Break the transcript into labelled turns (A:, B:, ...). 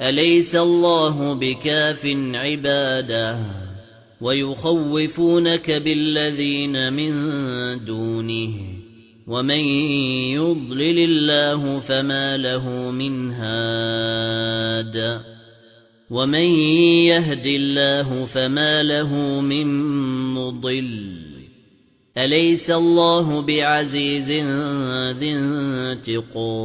A: أليس الله بكاف عباده ويخوفونك بالذين من دونه ومن يضلل الله فما له من هاد ومن يهد الله فما له من مضل أليس الله بعزيز ذي انتقام